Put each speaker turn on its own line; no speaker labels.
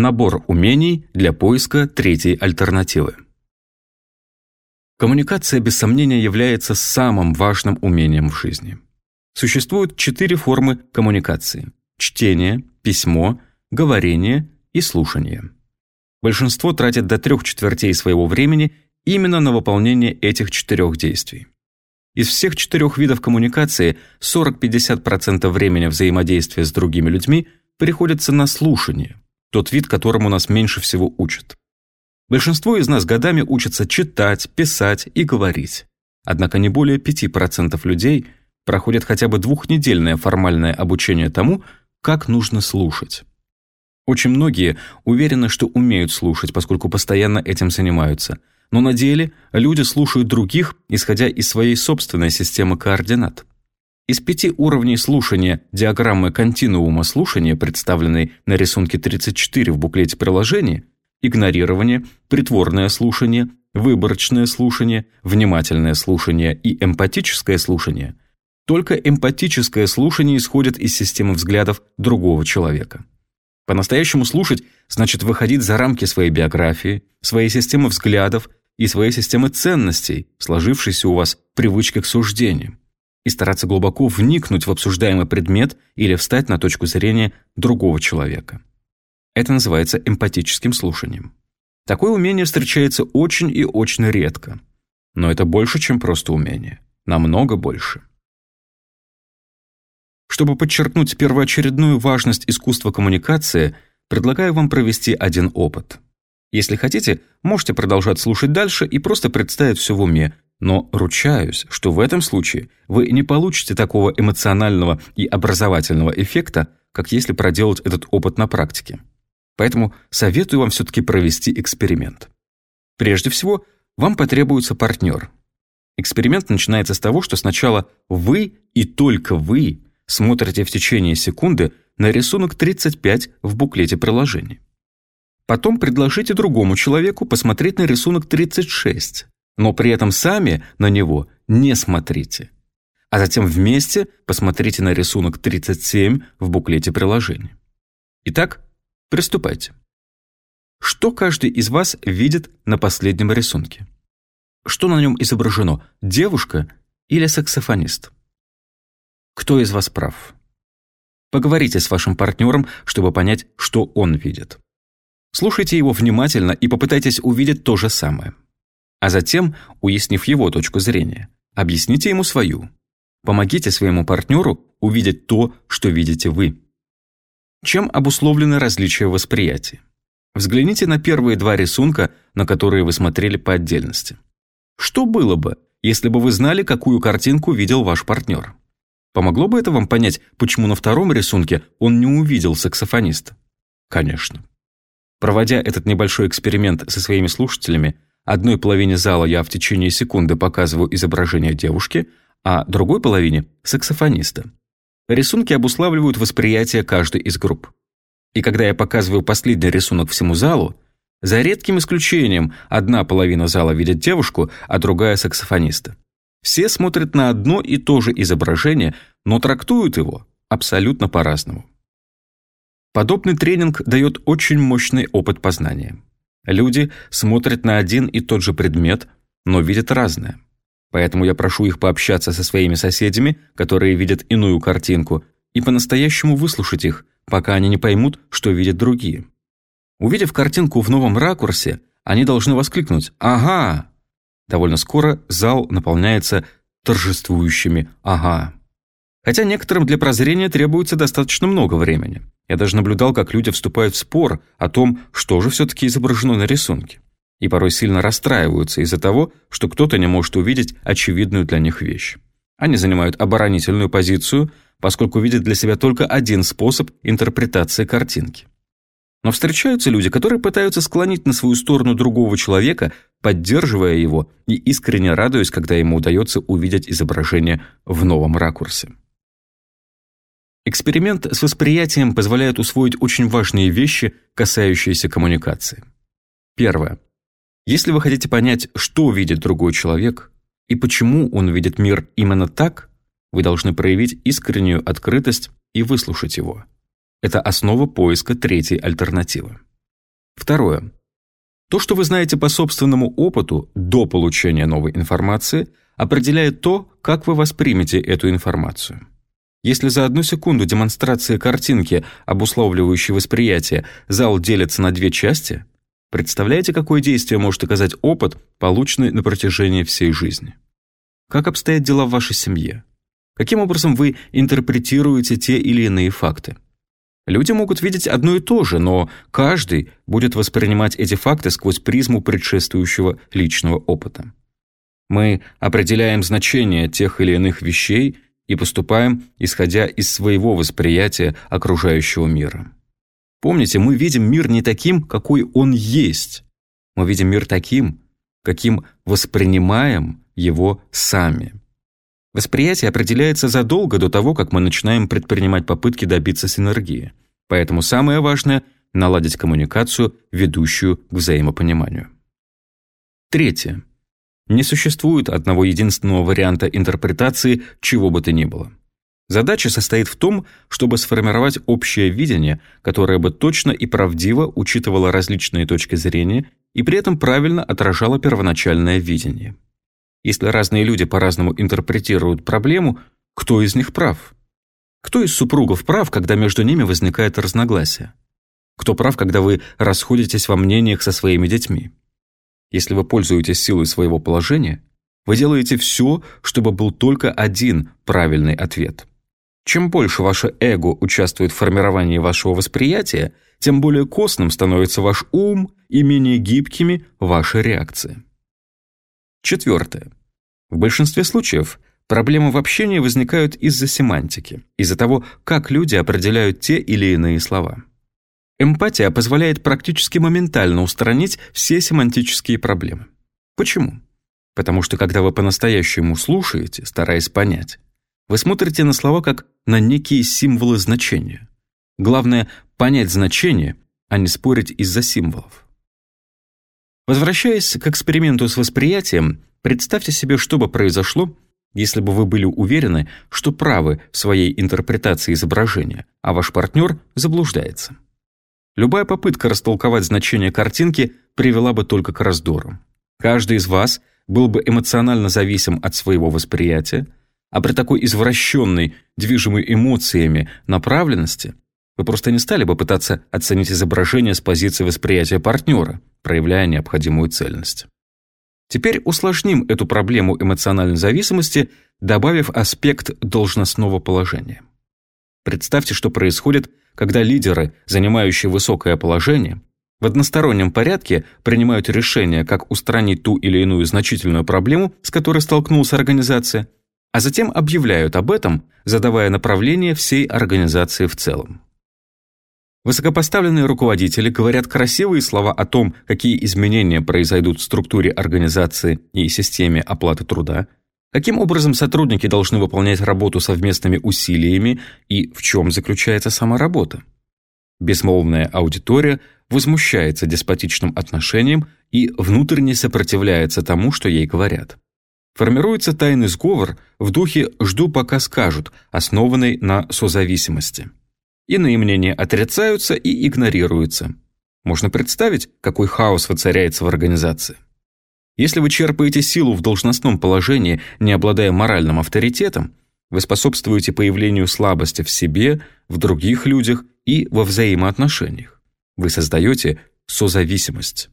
Набор умений для поиска третьей альтернативы. Коммуникация, без сомнения, является самым важным умением в жизни. Существуют четыре формы коммуникации – чтение, письмо, говорение и слушание. Большинство тратит до трех четвертей своего времени именно на выполнение этих четырех действий. Из всех четырех видов коммуникации 40-50% времени взаимодействия с другими людьми приходится на слушание, тот вид, которому нас меньше всего учат. Большинство из нас годами учатся читать, писать и говорить. Однако не более 5% людей проходят хотя бы двухнедельное формальное обучение тому, как нужно слушать. Очень многие уверены, что умеют слушать, поскольку постоянно этим занимаются. Но на деле люди слушают других, исходя из своей собственной системы координат. Из пяти уровней слушания диаграммы континуума слушания, представленной на рисунке 34 в буклете приложения, игнорирование, притворное слушание, выборочное слушание, внимательное слушание и эмпатическое слушание, только эмпатическое слушание исходит из системы взглядов другого человека. По-настоящему слушать значит выходить за рамки своей биографии, своей системы взглядов и своей системы ценностей, сложившейся у вас привычки к суждениям, и стараться глубоко вникнуть в обсуждаемый предмет или встать на точку зрения другого человека. Это называется эмпатическим слушанием. Такое умение встречается очень и очень редко. Но это больше, чем просто умение. Намного больше. Чтобы подчеркнуть первоочередную важность искусства коммуникации, предлагаю вам провести один опыт. Если хотите, можете продолжать слушать дальше и просто представить все в уме, но ручаюсь, что в этом случае вы не получите такого эмоционального и образовательного эффекта, как если проделать этот опыт на практике. Поэтому советую вам все-таки провести эксперимент. Прежде всего, вам потребуется партнер. Эксперимент начинается с того, что сначала вы и только вы смотрите в течение секунды на рисунок 35 в буклете приложения. Потом предложите другому человеку посмотреть на рисунок 36, но при этом сами на него не смотрите. А затем вместе посмотрите на рисунок 37 в буклете приложения. Итак, Приступайте. Что каждый из вас видит на последнем рисунке? Что на нем изображено, девушка или саксофонист? Кто из вас прав? Поговорите с вашим партнером, чтобы понять, что он видит. Слушайте его внимательно и попытайтесь увидеть то же самое. А затем, уяснив его точку зрения, объясните ему свою. Помогите своему партнеру увидеть то, что видите вы. Чем обусловлены различия восприятия? Взгляните на первые два рисунка, на которые вы смотрели по отдельности. Что было бы, если бы вы знали, какую картинку видел ваш партнер? Помогло бы это вам понять, почему на втором рисунке он не увидел саксофониста? Конечно. Проводя этот небольшой эксперимент со своими слушателями, одной половине зала я в течение секунды показываю изображение девушки, а другой половине – саксофониста. Рисунки обуславливают восприятие каждой из групп. И когда я показываю последний рисунок всему залу, за редким исключением одна половина зала видит девушку, а другая – саксофониста. Все смотрят на одно и то же изображение, но трактуют его абсолютно по-разному. Подобный тренинг дает очень мощный опыт познания. Люди смотрят на один и тот же предмет, но видят разное. Поэтому я прошу их пообщаться со своими соседями, которые видят иную картинку, и по-настоящему выслушать их, пока они не поймут, что видят другие. Увидев картинку в новом ракурсе, они должны воскликнуть «Ага!». Довольно скоро зал наполняется торжествующими «Ага!». Хотя некоторым для прозрения требуется достаточно много времени. Я даже наблюдал, как люди вступают в спор о том, что же все-таки изображено на рисунке и порой сильно расстраиваются из-за того, что кто-то не может увидеть очевидную для них вещь. Они занимают оборонительную позицию, поскольку видят для себя только один способ интерпретации картинки. Но встречаются люди, которые пытаются склонить на свою сторону другого человека, поддерживая его и искренне радуясь, когда ему удается увидеть изображение в новом ракурсе. Эксперимент с восприятием позволяет усвоить очень важные вещи, касающиеся коммуникации. Первое. Если вы хотите понять, что видит другой человек и почему он видит мир именно так, вы должны проявить искреннюю открытость и выслушать его. Это основа поиска третьей альтернативы. Второе. То, что вы знаете по собственному опыту до получения новой информации, определяет то, как вы воспримете эту информацию. Если за одну секунду демонстрации картинки, обусловливающей восприятие, зал делится на две части, представляете, какое действие может оказать опыт, полученный на протяжении всей жизни? Как обстоят дела в вашей семье? Каким образом вы интерпретируете те или иные факты? Люди могут видеть одно и то же, но каждый будет воспринимать эти факты сквозь призму предшествующего личного опыта. Мы определяем значение тех или иных вещей и поступаем, исходя из своего восприятия окружающего мира. Помните, мы видим мир не таким, какой он есть. Мы видим мир таким, каким воспринимаем его сами. Восприятие определяется задолго до того, как мы начинаем предпринимать попытки добиться синергии. Поэтому самое важное – наладить коммуникацию, ведущую к взаимопониманию. Третье. Не существует одного единственного варианта интерпретации чего бы то ни было. Задача состоит в том, чтобы сформировать общее видение, которое бы точно и правдиво учитывало различные точки зрения и при этом правильно отражало первоначальное видение. Если разные люди по-разному интерпретируют проблему, кто из них прав? Кто из супругов прав, когда между ними возникает разногласие? Кто прав, когда вы расходитесь во мнениях со своими детьми? Если вы пользуетесь силой своего положения, вы делаете все, чтобы был только один правильный ответ. Чем больше ваше эго участвует в формировании вашего восприятия, тем более костным становится ваш ум и менее гибкими ваши реакции. Четвертое. В большинстве случаев проблемы в общении возникают из-за семантики, из-за того, как люди определяют те или иные слова. Эмпатия позволяет практически моментально устранить все семантические проблемы. Почему? Потому что когда вы по-настоящему слушаете, стараясь понять, вы смотрите на слова как на некие символы значения. Главное – понять значение, а не спорить из-за символов. Возвращаясь к эксперименту с восприятием, представьте себе, что бы произошло, если бы вы были уверены, что правы в своей интерпретации изображения, а ваш партнер заблуждается. Любая попытка растолковать значение картинки привела бы только к раздорам. Каждый из вас был бы эмоционально зависим от своего восприятия, а при такой извращенной, движимой эмоциями направленности вы просто не стали бы пытаться оценить изображение с позиции восприятия партнера, проявляя необходимую цельность. Теперь усложним эту проблему эмоциональной зависимости, добавив аспект должностного положения. Представьте, что происходит, когда лидеры, занимающие высокое положение, в одностороннем порядке принимают решение, как устранить ту или иную значительную проблему, с которой столкнулась организация, а затем объявляют об этом, задавая направление всей организации в целом. Высокопоставленные руководители говорят красивые слова о том, какие изменения произойдут в структуре организации и системе оплаты труда, Каким образом сотрудники должны выполнять работу совместными усилиями и в чем заключается сама работа? Безмолвная аудитория возмущается деспотичным отношением и внутренне сопротивляется тому, что ей говорят. Формируется тайный сговор в духе «жду, пока скажут», основанный на созависимости. Иные мнения отрицаются и игнорируются. Можно представить, какой хаос воцаряется в организации. Если вы черпаете силу в должностном положении, не обладая моральным авторитетом, вы способствуете появлению слабости в себе, в других людях и во взаимоотношениях. Вы создаете созависимость.